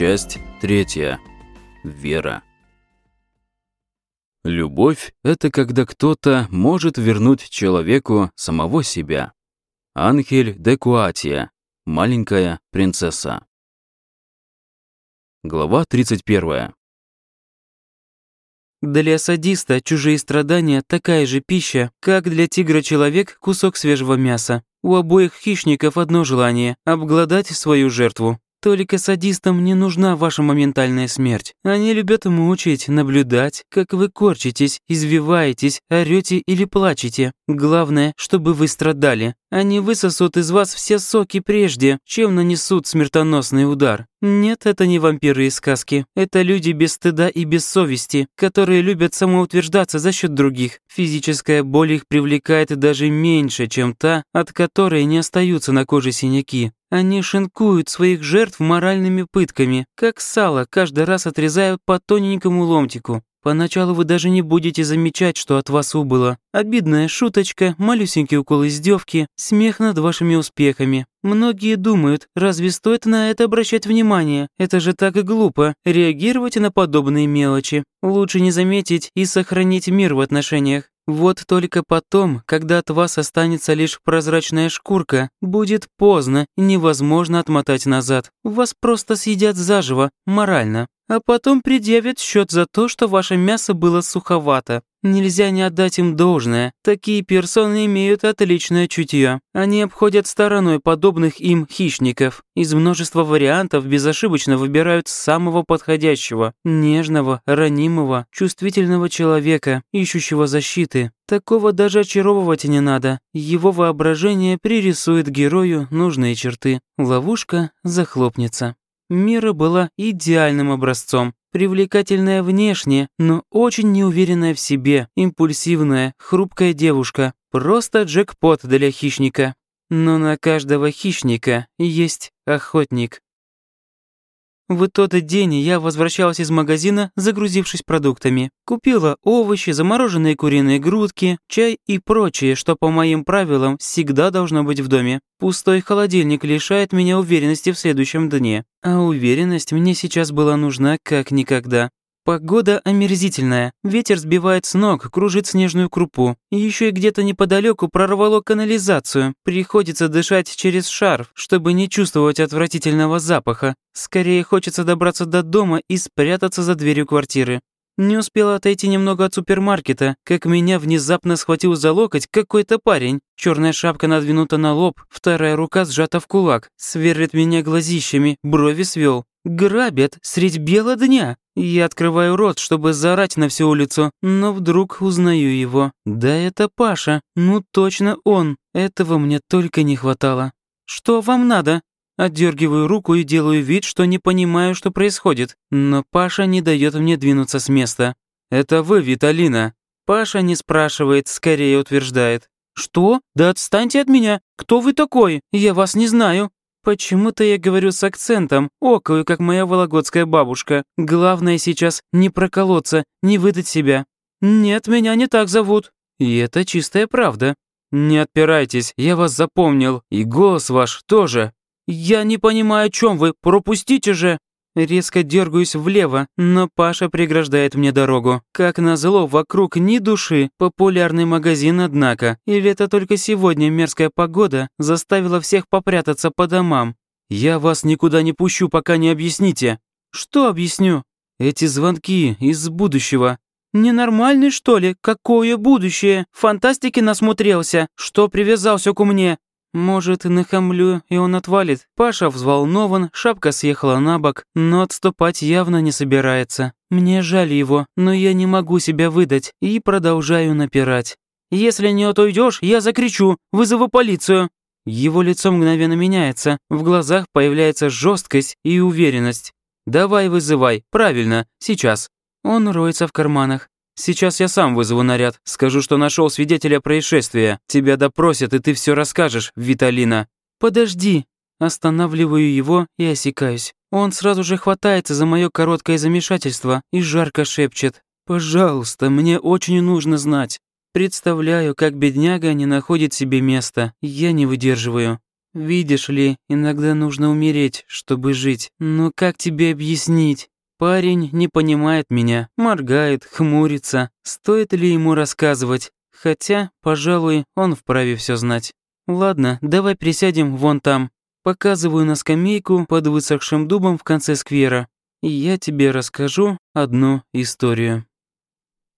Часть третья. Вера. Любовь – это когда кто-то может вернуть человеку самого себя. Ангель де Куатия. Маленькая принцесса. Глава 31. Для садиста чужие страдания такая же пища, как для тигра человек кусок свежего мяса. У обоих хищников одно желание – обглодать свою жертву. Только садистам не нужна ваша моментальная смерть. Они любят мучить, наблюдать, как вы корчитесь, извиваетесь, орете или плачете. Главное, чтобы вы страдали. Они высосут из вас все соки прежде, чем нанесут смертоносный удар. Нет, это не вампиры из сказки. Это люди без стыда и без совести, которые любят самоутверждаться за счет других. Физическая боль их привлекает даже меньше, чем та, от которой не остаются на коже синяки. Они шинкуют своих жертв моральными пытками, как сало каждый раз отрезают по тоненькому ломтику. Поначалу вы даже не будете замечать, что от вас убыло. Обидная шуточка, малюсенький укол издевки, смех над вашими успехами. Многие думают, разве стоит на это обращать внимание? Это же так и глупо, реагировать на подобные мелочи. Лучше не заметить и сохранить мир в отношениях. Вот только потом, когда от вас останется лишь прозрачная шкурка, будет поздно, невозможно отмотать назад. Вас просто съедят заживо, морально а потом предъявят счет за то, что ваше мясо было суховато. Нельзя не отдать им должное. Такие персоны имеют отличное чутье. Они обходят стороной подобных им хищников. Из множества вариантов безошибочно выбирают самого подходящего, нежного, ранимого, чувствительного человека, ищущего защиты. Такого даже очаровывать не надо. Его воображение пририсует герою нужные черты. Ловушка захлопнется. Мира была идеальным образцом. Привлекательная внешне, но очень неуверенная в себе, импульсивная, хрупкая девушка. Просто джекпот для хищника. Но на каждого хищника есть охотник. В тот день я возвращалась из магазина, загрузившись продуктами. Купила овощи, замороженные куриные грудки, чай и прочее, что по моим правилам всегда должно быть в доме. Пустой холодильник лишает меня уверенности в следующем дне. А уверенность мне сейчас была нужна как никогда. Погода омерзительная, ветер сбивает с ног, кружит снежную крупу. Еще и где-то неподалеку прорвало канализацию. Приходится дышать через шарф, чтобы не чувствовать отвратительного запаха. Скорее хочется добраться до дома и спрятаться за дверью квартиры. Не успела отойти немного от супермаркета, как меня внезапно схватил за локоть какой-то парень. Черная шапка надвинута на лоб, вторая рука сжата в кулак, сверлит меня глазищами, брови свел. Грабят средь бела дня. Я открываю рот, чтобы заорать на всю улицу, но вдруг узнаю его. Да это Паша. Ну точно он. Этого мне только не хватало. Что вам надо? Отдергиваю руку и делаю вид, что не понимаю, что происходит. Но Паша не дает мне двинуться с места. «Это вы, Виталина?» Паша не спрашивает, скорее утверждает. «Что? Да отстаньте от меня! Кто вы такой? Я вас не знаю!» Почему-то я говорю с акцентом, окаю, как моя вологодская бабушка. Главное сейчас не проколоться, не выдать себя. Нет, меня не так зовут. И это чистая правда. Не отпирайтесь, я вас запомнил. И голос ваш тоже. Я не понимаю, о чем вы, пропустите же. Резко дергаюсь влево, но Паша преграждает мне дорогу. Как назло, вокруг ни души. Популярный магазин, однако. Или это только сегодня мерзкая погода заставила всех попрятаться по домам? Я вас никуда не пущу, пока не объясните. Что объясню? Эти звонки из будущего. Ненормальный, что ли? Какое будущее? Фантастики насмотрелся. Что привязался ко мне? Может, нахамлю, и он отвалит. Паша взволнован, шапка съехала на бок, но отступать явно не собирается. Мне жаль его, но я не могу себя выдать и продолжаю напирать. «Если не отойдешь, я закричу, вызову полицию!» Его лицо мгновенно меняется, в глазах появляется жесткость и уверенность. «Давай вызывай, правильно, сейчас». Он роется в карманах. Сейчас я сам вызову наряд. Скажу, что нашел свидетеля происшествия. Тебя допросят, и ты все расскажешь, Виталина». «Подожди». Останавливаю его и осекаюсь. Он сразу же хватается за мое короткое замешательство и жарко шепчет. «Пожалуйста, мне очень нужно знать». Представляю, как бедняга не находит себе места. Я не выдерживаю. Видишь ли, иногда нужно умереть, чтобы жить. Но как тебе объяснить? Парень не понимает меня, моргает, хмурится. Стоит ли ему рассказывать? Хотя, пожалуй, он вправе все знать. Ладно, давай присядем вон там. Показываю на скамейку под высохшим дубом в конце сквера. И я тебе расскажу одну историю.